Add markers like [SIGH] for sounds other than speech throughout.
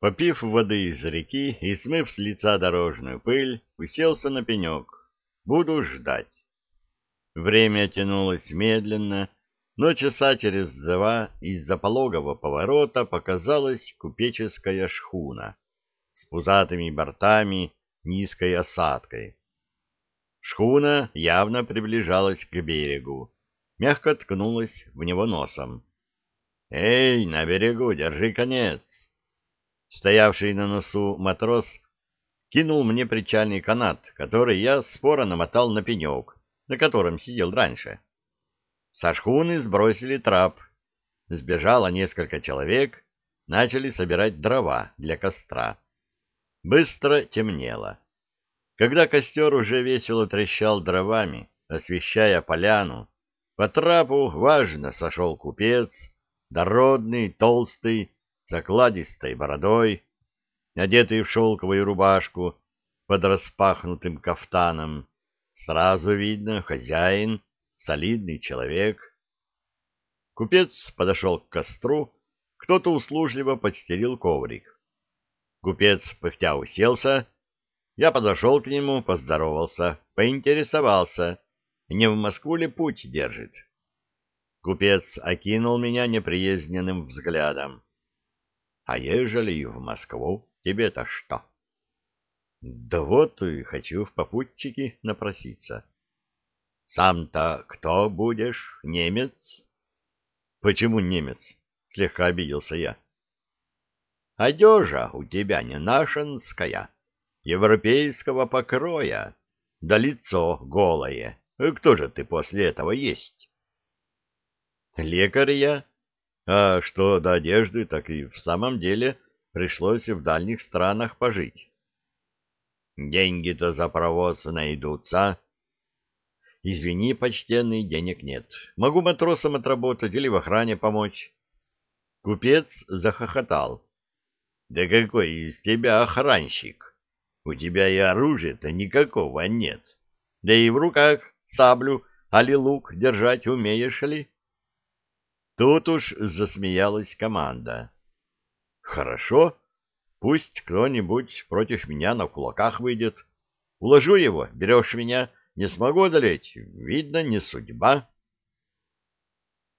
Попив воды из реки и смыв с лица дорожную пыль, уселся на пенек. Буду ждать. Время тянулось медленно, но часа через два из-за пологого поворота показалась купеческая шхуна с пузатыми бортами, низкой осадкой. Шхуна явно приближалась к берегу, мягко ткнулась в него носом. «Эй, на берегу, держи конец!» Стоявший на носу матрос кинул мне причальный канат, который я споро намотал на пенек, на котором сидел раньше. Со шхуны сбросили трап. Сбежало несколько человек, начали собирать дрова для костра. Быстро темнело. Когда костер уже весело трещал дровами, освещая поляну, по трапу важно сошел купец, дородный, толстый, закладистой бородой, одетый в шелковую рубашку под распахнутым кафтаном. Сразу видно, хозяин солидный человек. Купец подошел к костру, кто-то услужливо подстерил коврик. Купец пыхтя уселся, я подошел к нему, поздоровался, поинтересовался, не в Москву ли путь держит. Купец окинул меня неприязненным взглядом. — А ежели и в Москву, тебе-то что? — Да вот и хочу в попутчики напроситься. Сам-то кто будешь, немец? Почему немец? Слегка обиделся я. Одежа у тебя не нашинская, европейского покроя, да лицо голое. Кто же ты после этого есть? Лекарь я. А что до одежды, так и в самом деле пришлось в дальних странах пожить. Деньги-то за провоз найдутся, Извини, почтенный, денег нет. Могу матросам отработать или в охране помочь. Купец захохотал. Да какой из тебя охранщик? У тебя и оружия-то никакого нет. Да и в руках саблю, али лук держать умеешь ли? Тут уж засмеялась команда. Хорошо, пусть кто-нибудь против меня на кулаках выйдет. Уложу его, берешь меня, не смогу одолеть, видно, не судьба.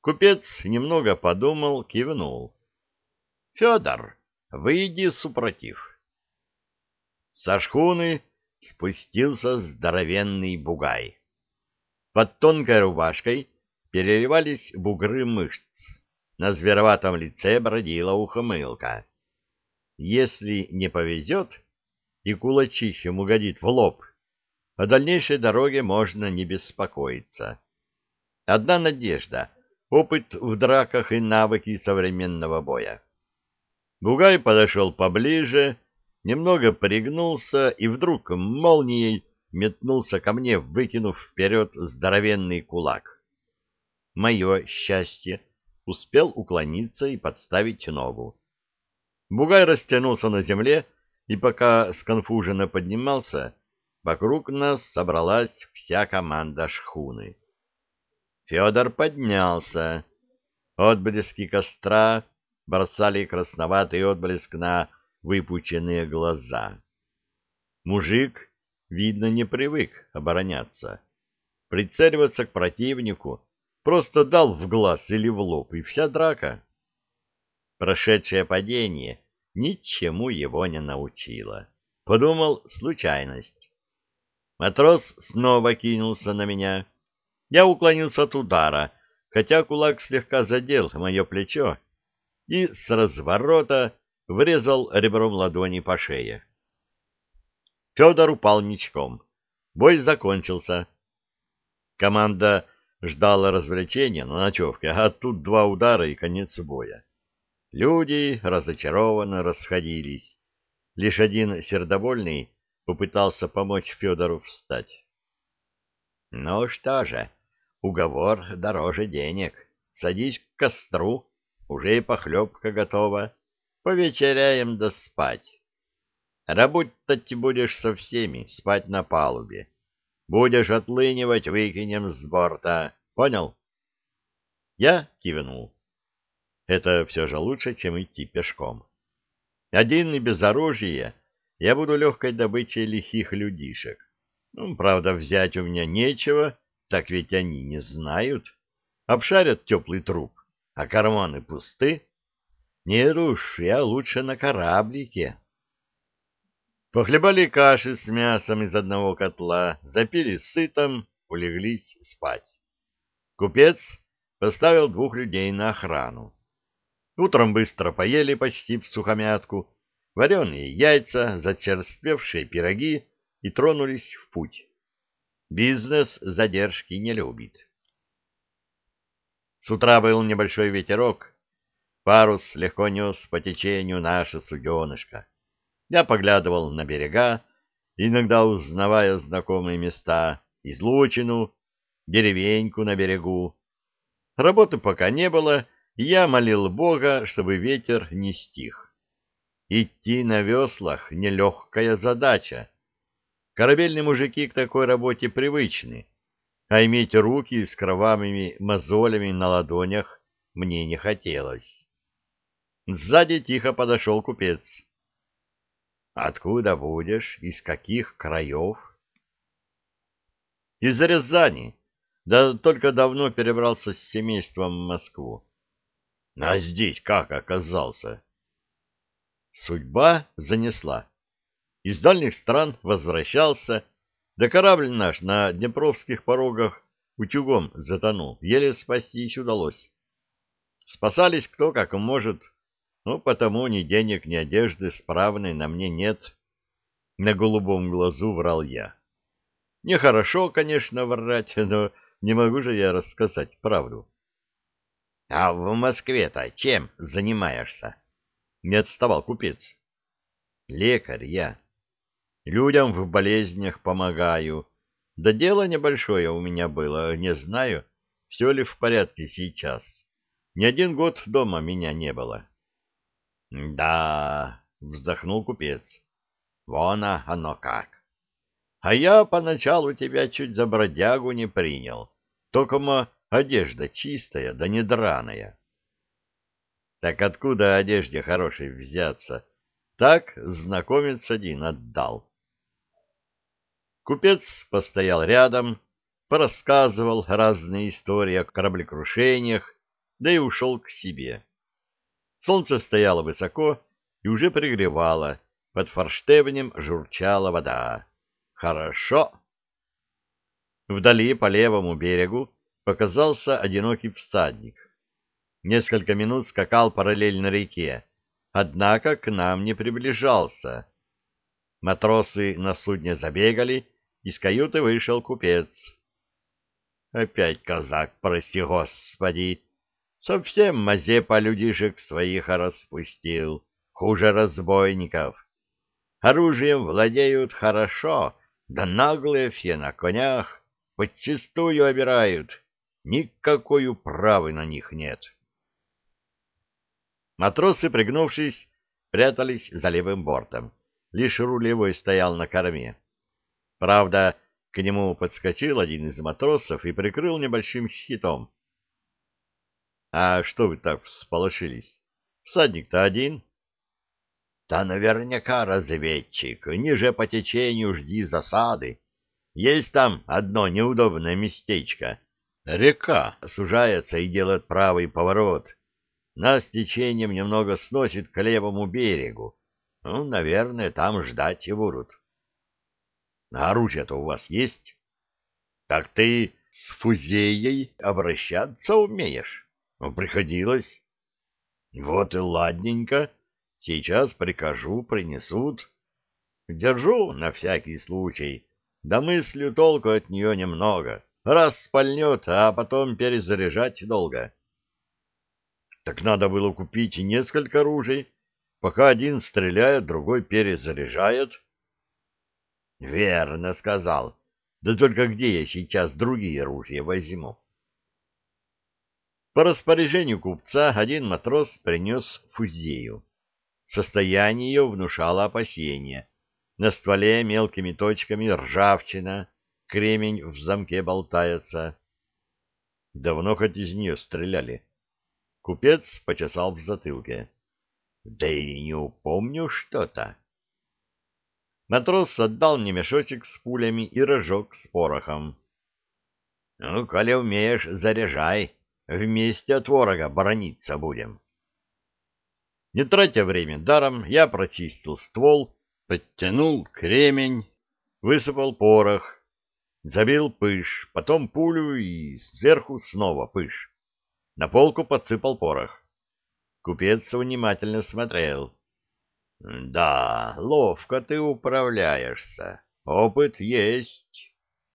Купец немного подумал, кивнул. — Федор, выйди, супротив. Со шхуны спустился здоровенный бугай. Под тонкой рубашкой переливались бугры мышц. На звероватом лице бродила ухомылка. Если не повезет и кулачищем угодит в лоб, о дальнейшей дороге можно не беспокоиться. Одна надежда — опыт в драках и навыки современного боя. Бугай подошел поближе, немного пригнулся и вдруг молнией метнулся ко мне, выкинув вперед здоровенный кулак. Мое счастье успел уклониться и подставить ногу. Бугай растянулся на земле, и пока сконфуженно поднимался, Вокруг нас собралась вся команда шхуны. Федор поднялся. Отблески костра бросали красноватый отблеск на выпученные глаза. Мужик, видно, не привык обороняться. Прицеливаться к противнику просто дал в глаз или в лоб, и вся драка. Прошедшее падение ничему его не научило. Подумал, случайность. Матрос снова кинулся на меня. Я уклонился от удара, хотя кулак слегка задел мое плечо и с разворота врезал ребром ладони по шее. Федор упал ничком. Бой закончился. Команда ждала развлечения на ночевке, а тут два удара и конец боя. Люди разочарованно расходились. Лишь один сердобольный попытался помочь Федору встать. — Ну что же, уговор дороже денег. Садись к костру, уже и похлебка готова. Повечеряем да спать. Работать будешь со всеми, спать на палубе. Будешь отлынивать, выкинем с борта. Понял? Я кивнул. Это все же лучше, чем идти пешком. Один и без оружия я буду легкой добычей лихих людишек. Ну, правда, взять у меня нечего, так ведь они не знают. Обшарят теплый труп, а карманы пусты. Нет уж, я лучше на кораблике. Похлебали каши с мясом из одного котла, запили сытом, улеглись спать. Купец поставил двух людей на охрану. Утром быстро поели почти в сухомятку, вареные яйца, зачерствевшие пироги и тронулись в путь. Бизнес задержки не любит. С утра был небольшой ветерок, парус легко нес по течению наше суденышко. Я поглядывал на берега, иногда узнавая знакомые места, излучину, деревеньку на берегу. Работы пока не было, и я молил Бога, чтобы ветер не стих. Идти на веслах — нелегкая задача. Корабельные мужики к такой работе привычны, а иметь руки с кровавыми мозолями на ладонях мне не хотелось. Сзади тихо подошел купец. Откуда будешь? Из каких краев? Из Рязани. Да только давно перебрался с семейством в Москву. А здесь как оказался? Судьба занесла. Из дальних стран возвращался, да корабль наш на Днепровских порогах утюгом затонул, еле спастись удалось. Спасались кто как может, ну, потому ни денег, ни одежды справной на мне нет. На голубом глазу врал я. Нехорошо, конечно, врать, [LAUGHS] но не могу же я рассказать правду. — А в Москве-то чем занимаешься? — не отставал купец. — Лекарь я. Людям в болезнях помогаю. Да дело небольшое у меня было, не знаю, все ли в порядке сейчас. Ни один год дома меня не было. — Да, — вздохнул купец, — вон оно как. А я поначалу тебя чуть за бродягу не принял, только одежда чистая да не драная. Так откуда одежде хорошей взяться? Так знакомец один отдал. Купец постоял рядом, порассказывал разные истории о кораблекрушениях, да и ушел к себе. Солнце стояло высоко и уже пригревало, под форштевнем журчала вода. Хорошо. Вдали по левому берегу показался одинокий всадник. Несколько минут скакал параллельно реке, однако к нам не приближался. Матросы на судне забегали, из каюты вышел купец. Опять казак, прости господи, Совсем мазепа людишек своих распустил, хуже разбойников. Оружием владеют хорошо, да наглые все на конях, подчистую обирают, никакой управы на них нет. Матросы, пригнувшись, прятались за левым бортом. Лишь рулевой стоял на корме. Правда, к нему подскочил один из матросов и прикрыл небольшим щитом. А что вы так всполошились? Всадник-то один. Да наверняка разведчик. Ниже по течению жди засады. Есть там одно неудобное местечко. Река сужается и делает правый поворот. Нас течением немного сносит к левому берегу. Ну, наверное, там ждать и будут. А оружие-то у вас есть? Так ты с фузеей обращаться умеешь? Приходилось. Вот и ладненько. Сейчас прикажу, принесут. Держу на всякий случай. Да мыслю толку от нее немного. Раз спальнет, а потом перезаряжать долго. Так надо было купить несколько ружей. Пока один стреляет, другой перезаряжает. Верно сказал. Да только где я сейчас другие ружья возьму? По распоряжению купца один матрос принес фузею. Состояние ее внушало опасения. На стволе мелкими точками ржавчина, кремень в замке болтается. Давно хоть из нее стреляли. Купец почесал в затылке. Да и не упомню что-то. Матрос отдал мне мешочек с пулями и рожок с порохом. — Ну, коли умеешь, заряжай. Вместе от ворога борониться будем. Не тратя время даром, я прочистил ствол, подтянул кремень, высыпал порох, забил пыш, потом пулю и сверху снова пыш. На полку подсыпал порох. Купец внимательно смотрел. — Да, ловко ты управляешься. Опыт есть.